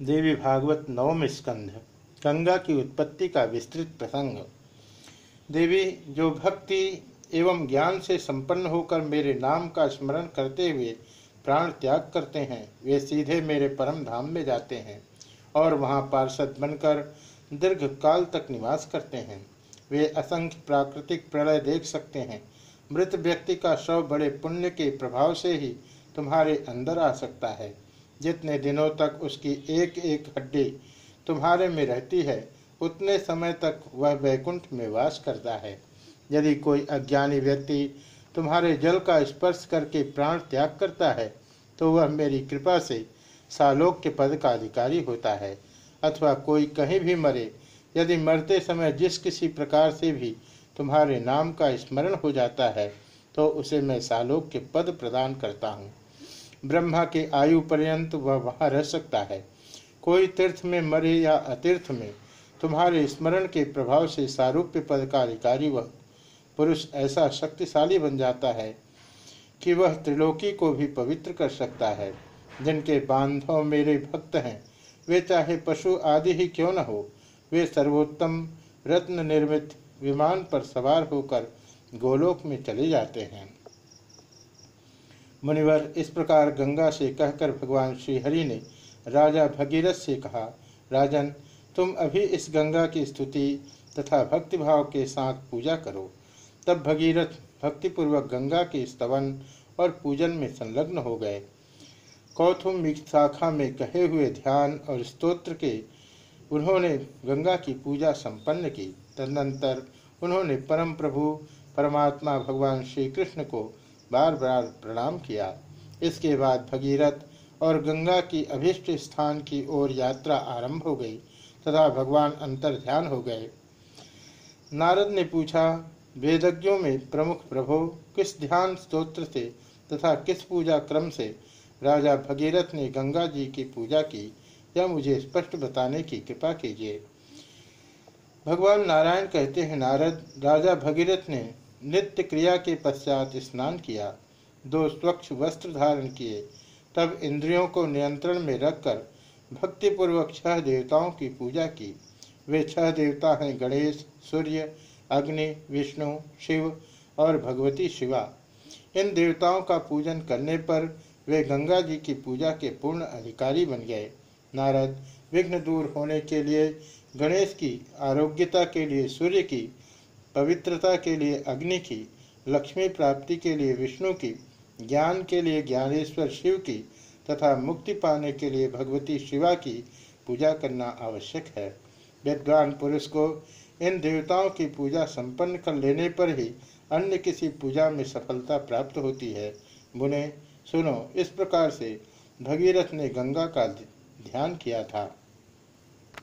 देवी भागवत नवम स्कंध, गंगा की उत्पत्ति का विस्तृत प्रसंग। देवी, जो भक्ति एवं ज्ञान से संपन्न होकर मेरे नाम का स्मरण करते हुए प्राण त्याग करते हैं, वे सीधे मेरे परम धाम में जाते हैं और वहाँ पार्षद बनकर दीर्घ काल तक निवास करते हैं। वे असंख्य प्राकृतिक प्रलय देख सकते हैं। मृत व्यक्ति का शव बड़े पुण्य के प्रभाव से ही तुम्हारे अंदर आ सकता है। जितने दिनों तक उसकी एक एक हड्डी तुम्हारे में रहती है, उतने समय तक वह वैकुंठ में वास करता है। यदि कोई अज्ञानी व्यक्ति तुम्हारे जल का स्पर्श करके प्राण त्याग करता है तो वह मेरी कृपा से सालोक के पद का अधिकारी होता है, अथवा कोई कहीं भी मरे, यदि मरते समय जिस किसी प्रकार से भी तुम्हारे नाम का स्मरण हो जाता है तो उसे मैं सालोक के पद प्रदान करता हूँ। ब्रह्मा के आयु पर्यंत वह वहाँ रह सकता है। कोई तीर्थ में मरे या अतीर्थ में, तुम्हारे स्मरण के प्रभाव से सारूप्य पद का अधिकारी वह पुरुष ऐसा शक्तिशाली बन जाता है कि वह त्रिलोकी को भी पवित्र कर सकता है। जिनके बांधव मेरे भक्त हैं, वे चाहे पशु आदि ही क्यों न हो, वे सर्वोत्तम रत्न निर्मित विमान पर सवार होकर गोलोक में चले जाते हैं। मुनिवर, इस प्रकार गंगा से कहकर भगवान श्रीहरि ने राजा भगीरथ से कहा, राजन, तुम अभी इस गंगा की स्तुति तथा भक्तिभाव के साथ पूजा करो। तब भगीरथ भक्तिपूर्वक गंगा के स्तवन और पूजन में संलग्न हो गए। कौथुम शाखा में कहे हुए ध्यान और स्तोत्र के उन्होंने गंगा की पूजा संपन्न की। तदनंतर उन्होंने परम प्रभु परमात्मा भगवान श्री कृष्ण को बार बार प्रणाम किया। इसके बाद भगीरथ और गंगा की अभिष्ट स्थान की ओर यात्रा आरंभ हो गई तथा भगवान अंतर ध्यान हो गए। नारद ने पूछा, वेदज्ञों में प्रमुख प्रभो, किस ध्यान स्तोत्र से तथा किस पूजा क्रम से राजा भगीरथ ने गंगा जी की पूजा की, यह मुझे स्पष्ट बताने की कृपा कीजिए। भगवान नारायण कहते हैं, नारद, राजा भगीरथ ने नित्य क्रिया के पश्चात स्नान किया, दो स्वच्छ वस्त्र धारण किए, तब इंद्रियों को नियंत्रण में रखकर भक्तिपूर्वक छह देवताओं की पूजा की। वे छह देवता हैं, गणेश, सूर्य, अग्नि, विष्णु, शिव और भगवती शिवा। इन देवताओं का पूजन करने पर वे गंगा जी की पूजा के पूर्ण अधिकारी बन गए। नारद, विघ्न दूर होने के लिए, गणेश की आरोग्यता के लिए सूर्य की पवित्रता के लिए अग्नि की, लक्ष्मी प्राप्ति के लिए विष्णु की, ज्ञान के लिए ज्ञानेश्वर शिव की, तथा मुक्ति पाने के लिए भगवती शिवा की पूजा करना आवश्यक है। विद्वान पुरुष को इन देवताओं की पूजा संपन्न कर लेने पर ही अन्य किसी पूजा में सफलता प्राप्त होती है। मुने, सुनो, इस प्रकार से भगीरथ ने गंगा का ध्यान किया था।